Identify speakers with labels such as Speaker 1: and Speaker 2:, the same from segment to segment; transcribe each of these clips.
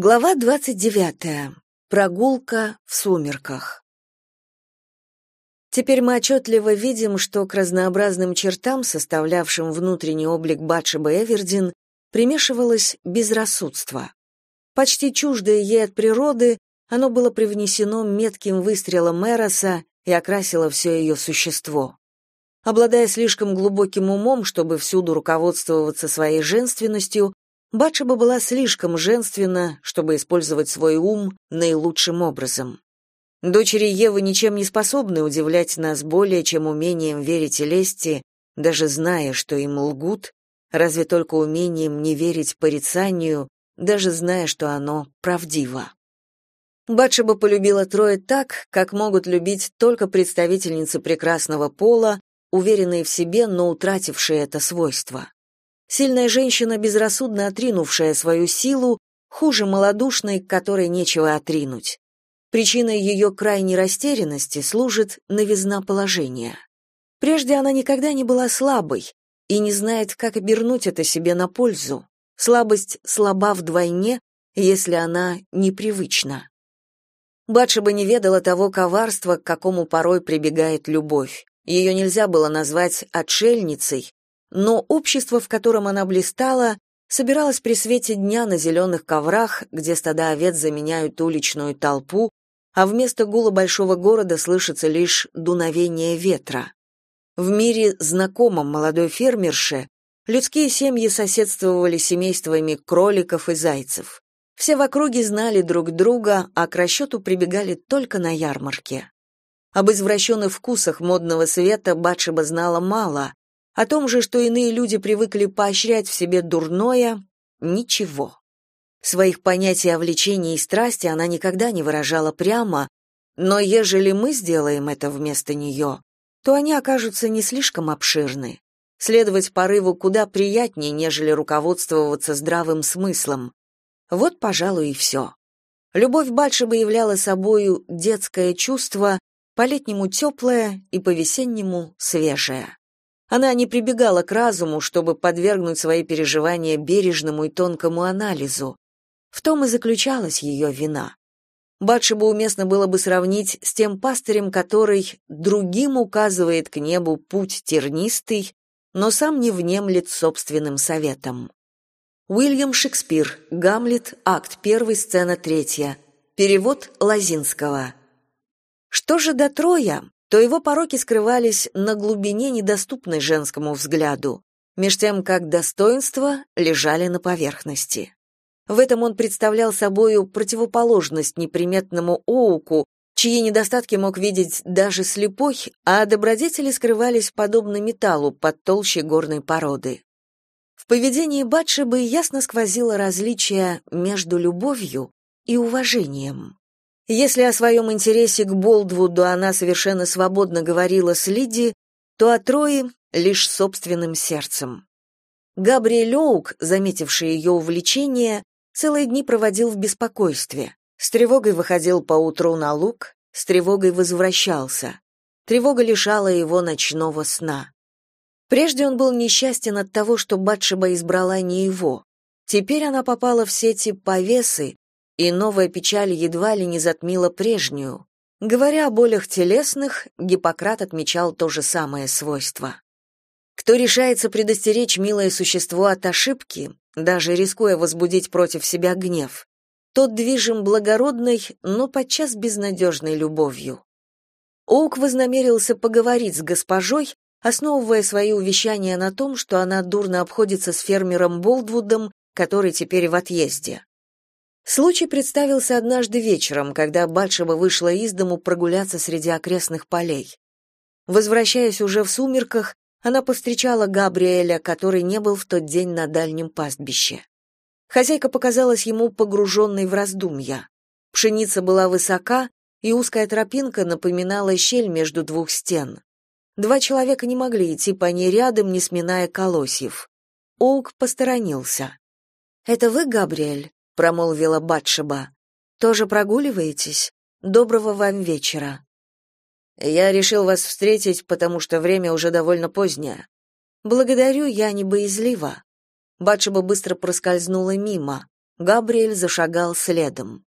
Speaker 1: Глава 29. Прогулка в сумерках. Теперь мы отчетливо видим, что к разнообразным чертам, составлявшим внутренний облик Батшеба Эвердин, примешивалось безрассудство. Почти чуждое ей от природы, оно было привнесено метким выстрелом Эроса и окрасило все ее существо. Обладая слишком глубоким умом, чтобы всюду руководствоваться своей женственностью, Батшеба была слишком женственна, чтобы использовать свой ум наилучшим образом. Дочери Евы ничем не способны удивлять нас более, чем умением верить лести, даже зная, что им лгут, разве только умением не верить порицанию, даже зная, что оно правдиво. Батшеба полюбила Троя так, как могут любить только представительницы прекрасного пола, уверенные в себе, но утратившие это свойство. Сильная женщина, безрассудно отринувшая свою силу, хуже малодушной, которой нечего отринуть. Причиной ее крайней растерянности служит новизна положения. Прежде она никогда не была слабой и не знает, как обернуть это себе на пользу. Слабость слаба вдвойне, если она непривычна. Батшеба не ведала того коварства, к какому порой прибегает любовь. Ее нельзя было назвать отшельницей, но общество, в котором она блистала, собиралось при свете дня на зеленых коврах, где стада овец заменяют уличную толпу, а вместо гула большого города слышится лишь дуновение ветра. В мире, знакомом молодой фермерше, людские семьи соседствовали семействами кроликов и зайцев. Все в округе знали друг друга, а к расчету прибегали только на ярмарке. Об извращенных вкусах модного света Батшеба знала мало, о том же, что иные люди привыкли поощрять в себе дурное, ничего. Своих понятий о влечении и страсти она никогда не выражала прямо, но ежели мы сделаем это вместо нее, то они окажутся не слишком обширны. Следовать порыву куда приятнее, нежели руководствоваться здравым смыслом. Вот, пожалуй, и все. Любовь Батшеба являла собою детское чувство, по-летнему теплое и по-весеннему свежее. Она не прибегала к разуму, чтобы подвергнуть свои переживания бережному и тонкому анализу. В том и заключалась ее вина. Батшебу уместно было бы сравнить с тем пастырем, который другим указывает к небу путь тернистый, но сам не внемлет собственным советом. Уильям Шекспир, Гамлет, акт 1, сцена 3. Перевод Лазинского. Что же до Троя, то его пороки скрывались на глубине, недоступной женскому взгляду, меж тем как достоинства лежали на поверхности. В этом он представлял собою противоположность неприметному Оуку, чьи недостатки мог видеть даже слепой, а добродетели скрывались подобно металлу под толщей горной породы. В поведении Батшебы ясно сквозило различие между любовью и уважением. Если о своем интересе к Болдвуду она совершенно свободно говорила с Лиди, то о Трое лишь собственным сердцем. Габриэль Оук, заметивший ее увлечение, целые дни проводил в беспокойстве. С тревогой выходил поутру на луг, с тревогой возвращался. Тревога лишала его ночного сна. Прежде он был несчастен от того, что Батшеба избрала не его. Теперь она попала в сети повесы, и новая печаль едва ли не затмила прежнюю. Говоря о болях телесных, Гиппократ отмечал то же самое свойство. Кто решается предостеречь милое существо от ошибки, даже рискуя возбудить против себя гнев, тот движим благородной, но подчас безнадежной любовью. Оук вознамерился поговорить с госпожой, основывая свои увещания на том, что она дурно обходится с фермером Болдвудом, который теперь в отъезде. Случай представился однажды вечером, когда Батшева вышла из дому прогуляться среди окрестных полей. Возвращаясь уже в сумерках, она повстречала Габриэля, который не был в тот день на дальнем пастбище. Хозяйка показалась ему погруженной в раздумья. Пшеница была высока, и узкая тропинка напоминала щель между двух стен. Два человека не могли идти по ней рядом, не сминая колосьев. Оук посторонился. «Это вы, Габриэль?» Промолвила Батшеба. Тоже прогуливаетесь? Доброго вам вечера. Я решил вас встретить, потому что время уже довольно позднее. Благодарю, я не боязлива. Батшеба быстро проскользнула мимо. Габриэль зашагал следом.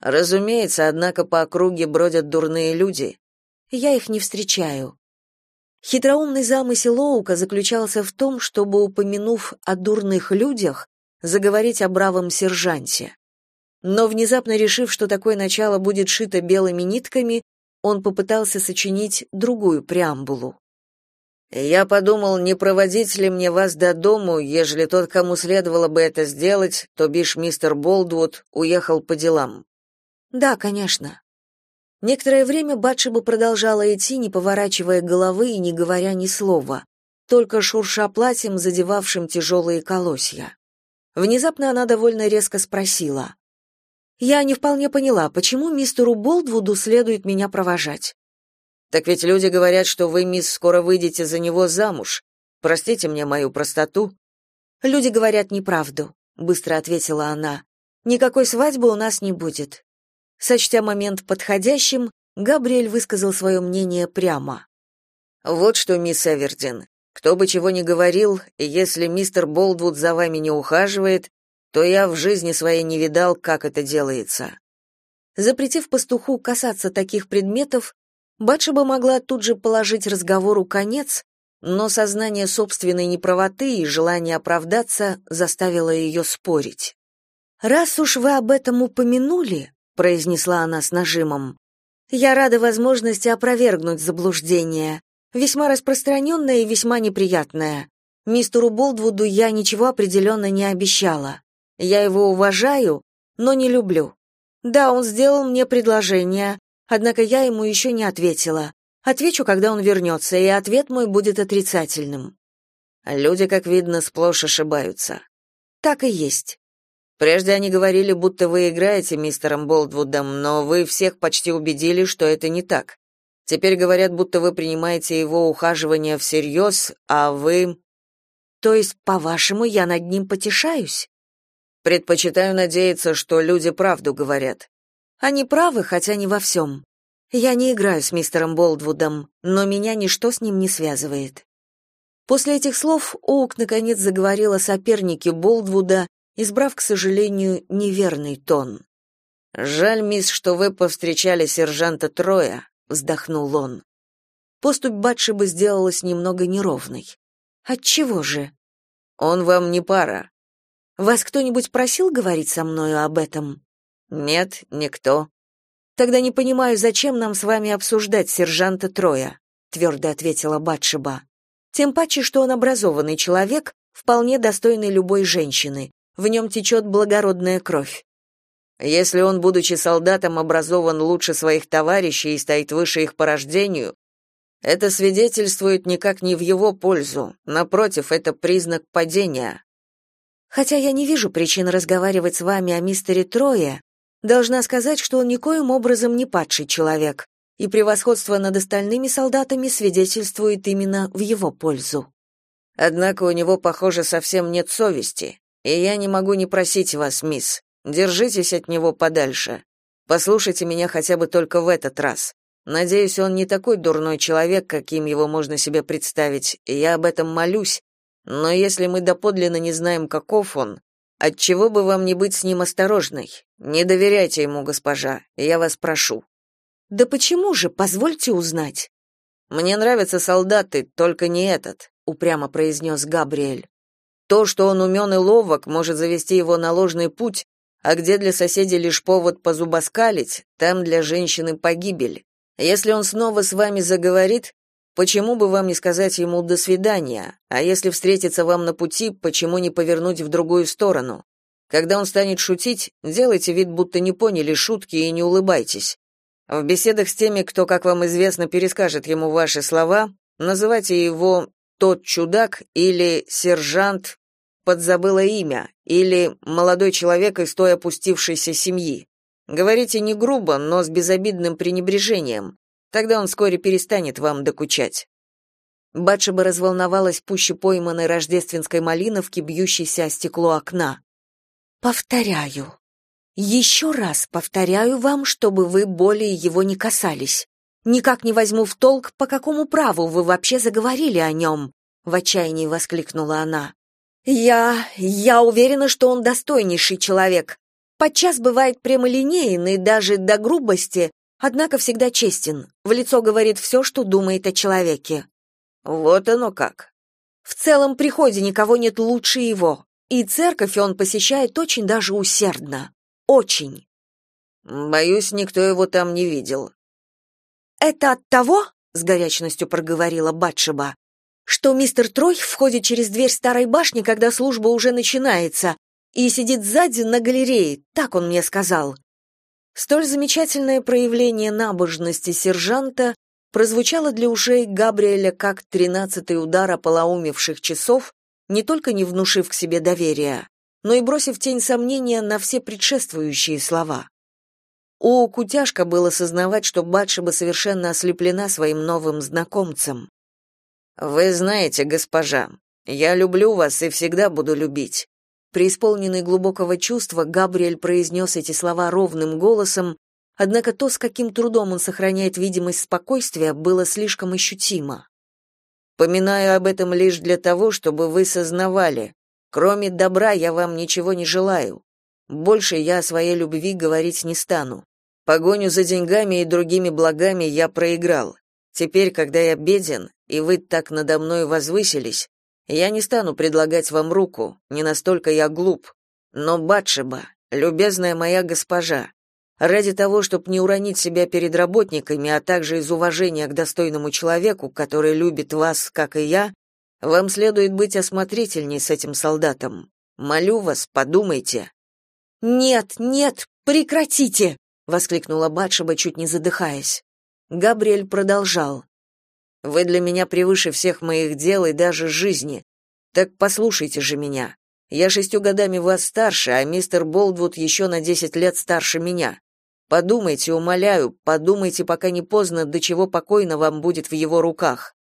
Speaker 2: Разумеется, однако по округе бродят дурные люди.
Speaker 1: Я их не встречаю. Хитроумный замысел Оука заключался в том, чтобы, упомянув о дурных людях, заговорить о бравом сержанте. Но внезапно решив, что такое начало будет шито белыми нитками, он попытался сочинить другую преамбулу.
Speaker 2: «Я подумал, не проводить ли мне вас до дому, ежели тот, кому следовало бы это сделать, то бишь мистер Болдвуд, уехал по делам».
Speaker 1: «Да, конечно». Некоторое время Батшеба продолжала идти, не поворачивая головы и не говоря ни слова, только шурша платьем, задевавшим тяжелые колосья. Внезапно она довольно резко спросила. «Я не вполне поняла, почему мистеру Болдвуду следует меня провожать?»
Speaker 2: «Так ведь люди говорят, что вы, мисс, скоро выйдете за него замуж. Простите мне мою простоту».
Speaker 1: «Люди говорят неправду», — быстро ответила она. «Никакой свадьбы у нас не будет. Сочтя момент подходящим, Габриэль высказал свое мнение прямо.
Speaker 2: «Вот что, мисс Эвердин, кто бы чего ни говорил, если мистер Болдвуд за вами не ухаживает, то я в жизни своей не видал, как это делается».
Speaker 1: Запретив пастуху касаться таких предметов, Батшеба могла тут же положить разговору конец, но сознание собственной неправоты и желание оправдаться заставило ее спорить. «Раз уж вы об этом упомянули, произнесла она с нажимом. Я рада возможности опровергнуть заблуждение, весьма распространенное и весьма неприятное. Мистеру Болдвуду я ничего определенно не обещала. Я его уважаю, но не люблю. Да, он сделал мне предложение, однако я ему еще не ответила. Отвечу, когда он вернется, и ответ мой будет отрицательным.
Speaker 2: Люди, как видно, сплошь ошибаются.
Speaker 1: Так и есть.
Speaker 2: Прежде они говорили, будто вы играете мистером Болдвудом, но вы всех почти убедили, что это не так. Теперь говорят, будто вы принимаете его ухаживание всерьез, а вы...
Speaker 1: То есть, по-вашему, я над ним потешаюсь?
Speaker 2: Предпочитаю надеяться, что люди правду говорят.
Speaker 1: Они правы, хотя не во всем. Я не играю с мистером Болдвудом, но меня ничто с ним не связывает. После этих слов Оук наконец заговорил о сопернике Болдвуда избрав, к сожалению, неверный тон.
Speaker 2: «Жаль, мисс, что вы повстречали сержанта Троя», — вздохнул он.
Speaker 1: Поступь Батшебы сделалась немного неровной. «Отчего же?»
Speaker 2: «Он вам не пара».
Speaker 1: «Вас кто-нибудь просил говорить со мною об этом?»
Speaker 2: «Нет, никто».
Speaker 1: «Тогда не понимаю, зачем нам с вами обсуждать сержанта Троя», — твердо ответила Батшеба. «Тем паче, что он образованный человек, вполне достойный любой женщины, в нем течет благородная кровь.
Speaker 2: Если он, будучи солдатом, образован лучше своих товарищей и стоит выше их по рождению, это свидетельствует никак не в его пользу. Напротив, это признак падения.
Speaker 1: Хотя я не вижу причин разговаривать с вами о мистере Трое, должна сказать, что он никоим образом не падший человек, и превосходство над остальными солдатами свидетельствует именно в его пользу.
Speaker 2: Однако у него, похоже, совсем нет совести. И я не могу не просить вас, мисс, держитесь от него подальше. Послушайте меня хотя бы только в этот раз. Надеюсь, он не такой дурной человек, каким его можно себе представить, я об этом молюсь. Но если мы доподлинно не знаем, каков он, отчего бы вам не быть с ним осторожной? Не доверяйте ему, госпожа, я вас прошу.
Speaker 1: Да почему же, позвольте узнать.
Speaker 2: Мне нравятся солдаты, только не этот, упрямо произнес Габриэль. То, что он умен и ловок, может завести его на ложный путь, а где для соседей лишь повод позубоскалить, там для женщины погибель. Если он снова с вами заговорит, почему бы вам не сказать ему «до свидания», а если встретится вам на пути, почему не повернуть в другую сторону? Когда он станет шутить, делайте вид, будто не поняли шутки и не улыбайтесь. В беседах с теми, кто, как вам известно, перескажет ему ваши слова, называйте его «тот чудак» или «сержант подзабыла имя, или молодой человек из той опустившейся семьи. Говорите не грубо, но с безобидным пренебрежением. Тогда он вскоре перестанет вам докучать.
Speaker 1: Батшеба разволновалась пуще пойманной рождественской малиновки, бьющейся о стекло окна. «Повторяю. Еще раз повторяю вам, чтобы вы более его не касались. Никак не возьму в толк, по какому праву вы вообще заговорили о нем», — в отчаянии воскликнула она. Я... я уверена, что он достойнейший человек. Подчас бывает прямолинеен и даже до грубости, однако всегда честен. В лицо говорит все, что думает о человеке.
Speaker 2: Вот оно как.
Speaker 1: В целом приходе никого нет лучше его, и церковь он посещает очень даже усердно. Очень.
Speaker 2: Боюсь, никто его там не видел.
Speaker 1: Это от того, с горячностью проговорила Батшеба, что мистер Трой входит через дверь старой башни, когда служба уже начинается, и сидит сзади на галерее, так он мне сказал. Столь замечательное проявление набожности сержанта прозвучало для ушей Габриэля как тринадцатый удар ополоумевших часов, не только не внушив к себе доверия, но и бросив тень сомнения на все предшествующие слова. У Кутяшка было сознавать, что Батшеба совершенно ослеплена своим новым знакомцем.
Speaker 2: «Вы знаете, госпожа, я люблю вас и всегда буду любить».
Speaker 1: Преисполненный глубокого чувства, Габриэль произнес эти слова ровным голосом, однако то, с каким трудом он сохраняет видимость спокойствия, было слишком ощутимо.
Speaker 2: «Поминаю об этом лишь для того, чтобы вы сознавали. Кроме добра я вам ничего не желаю. Больше я о своей любви говорить не стану. Погоню за деньгами и другими благами я проиграл. Теперь, когда я беден, и вы так надо мной возвысились, я не стану предлагать вам руку, не настолько я глуп. Но, Батшеба, любезная моя госпожа, ради того, чтобы не уронить себя перед работниками, а также из уважения к достойному человеку, который любит вас, как и я, вам следует быть осмотрительней с этим солдатом. Молю вас, подумайте.
Speaker 1: Нет, нет, прекратите, воскликнула Батшеба, чуть не задыхаясь. Габриэль продолжал:
Speaker 2: Вы для меня превыше всех моих дел и даже жизни. Так послушайте же меня. Я шестью годами вас старше, а мистер Болдвуд еще на десять лет старше меня. Подумайте, умоляю, подумайте, пока не поздно, до чего покойно вам будет в его руках.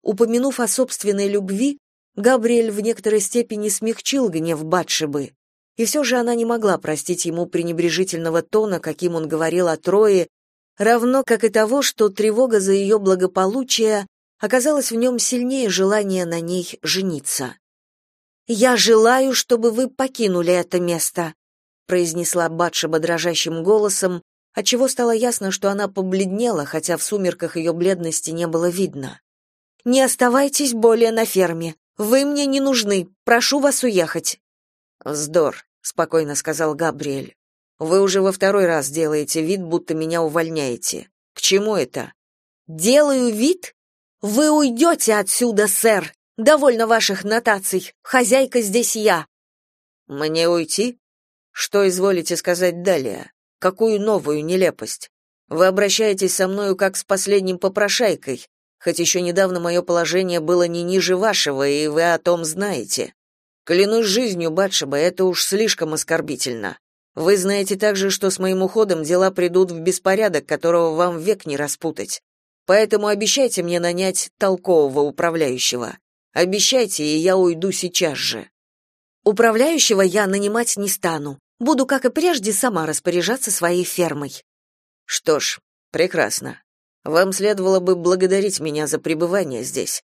Speaker 1: Упомянув о собственной любви, Габриэль в некоторой степени смягчил гнев Батшебы. И все же она не могла простить ему пренебрежительного тона, каким он говорил о Трое, равно как и того, что тревога за ее благополучие оказалась в нем сильнее желания на ней жениться. «Я желаю, чтобы вы покинули это место», произнесла Батшеба дрожащим голосом, отчего стало ясно, что она побледнела, хотя в сумерках ее бледности не было видно. «Не оставайтесь более на ферме. Вы мне не нужны. Прошу вас уехать».
Speaker 2: «Вздор», — спокойно сказал Габриэль. «Вы уже во второй раз делаете вид, будто меня увольняете. К чему это?»
Speaker 1: «Делаю вид? Вы уйдете отсюда, сэр. Довольно ваших нотаций. Хозяйка здесь я».
Speaker 2: «Мне уйти? Что изволите сказать далее? Какую новую нелепость? Вы обращаетесь со мною как с последним попрошайкой, хоть еще недавно мое положение было не ниже вашего, и вы о том знаете. Клянусь жизнью, Батшеба, это уж слишком оскорбительно. Вы знаете также, что с моим уходом дела придут в беспорядок, которого вам век не распутать. Поэтому обещайте мне нанять толкового управляющего. Обещайте, и я уйду сейчас же.
Speaker 1: Управляющего я нанимать не стану. Буду, как и прежде, сама распоряжаться своей фермой.
Speaker 2: Что ж, прекрасно. Вам следовало бы благодарить меня за пребывание здесь.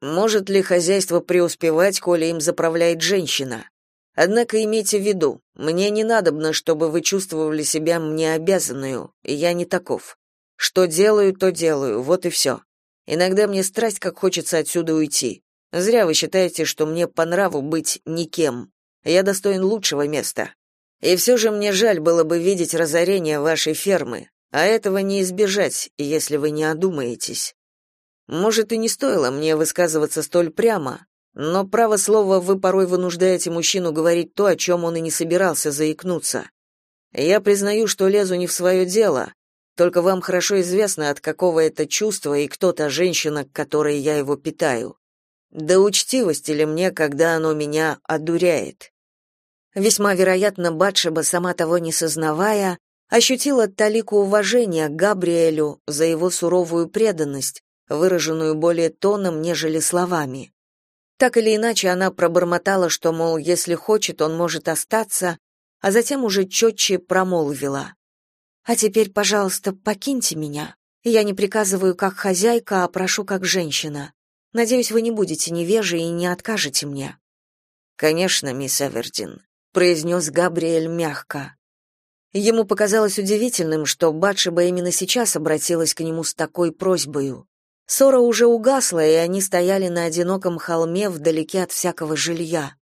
Speaker 2: Может ли хозяйство преуспевать, коли им заправляет женщина? Однако имейте в виду, мне не надобно, чтобы вы чувствовали себя мне обязанную, я не таков. Что делаю, то делаю, вот и все. Иногда мне страсть, как хочется отсюда уйти. Зря вы считаете, что мне по нраву быть никем. Я достоин лучшего места. И все же мне жаль было бы видеть разорение вашей фермы, а этого не избежать, если вы не одумаетесь. Может, и не стоило мне высказываться столь прямо, но, право слово, вы порой вынуждаете мужчину говорить то, о чем он и не собирался заикнуться. Я признаю, что лезу не в свое дело, только вам хорошо известно, от какого это чувства и кто та женщина, к которой я его питаю. Да учтивости ли мне, когда оно меня одуряет?
Speaker 1: Весьма вероятно, Батшеба, сама того не сознавая, ощутила талику уважения к Габриэлю за его суровую преданность, выраженную более тоном, нежели словами. Так или иначе, она пробормотала, что, мол, если хочет, он может остаться, а затем уже четче промолвила. «А теперь, пожалуйста, покиньте меня. Я не приказываю как хозяйка, а прошу как женщина. Надеюсь, вы не будете невежи и не откажете мне».
Speaker 2: Конечно, мисс Эвердин, произнес Габриэль мягко. Ему показалось удивительным, что Батшеба именно сейчас обратилась к нему с такой просьбой. Ссора уже угасла, и они стояли на одиноком холме вдалеке от всякого жилья.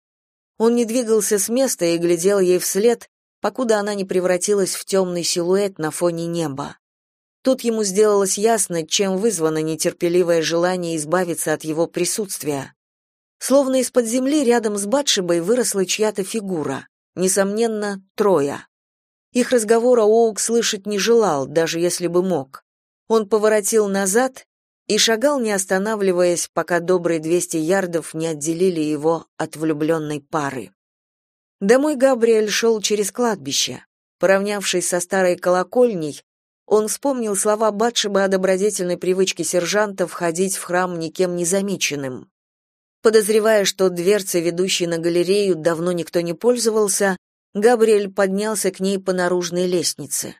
Speaker 2: Он не двигался с места и глядел ей вслед, покуда она не превратилась в темный силуэт на фоне неба. Тут ему сделалось ясно, чем вызвано нетерпеливое желание избавиться от его присутствия. Словно из-под земли рядом с Батшебой выросла чья-то фигура. Несомненно, Троя. Их разговора Оук слышать не желал, даже если бы мог. Он поворотил назад и шагал, не останавливаясь, пока добрые двести ярдов не отделили его от влюбленной пары. Домой Габриэль шел через кладбище. Поравнявшись со старой колокольней, он вспомнил слова Батшеба о добродетельной привычке сержанта входить в храм никем не замеченным. Подозревая, что дверцы, ведущие на галерею, давно никто не пользовался, Габриэль поднялся к ней по наружной лестнице.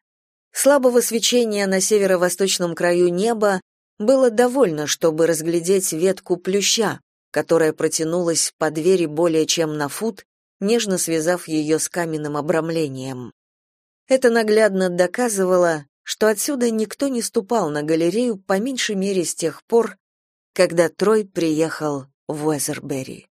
Speaker 2: Слабого свечения на северо-восточном краю неба было довольно, чтобы разглядеть ветку плюща, которая протянулась по двери более чем на фут, нежно связав ее с каменным обрамлением. Это наглядно доказывало, что отсюда никто не ступал на галерею по меньшей мере с тех пор, когда Трой приехал в Уэзербери.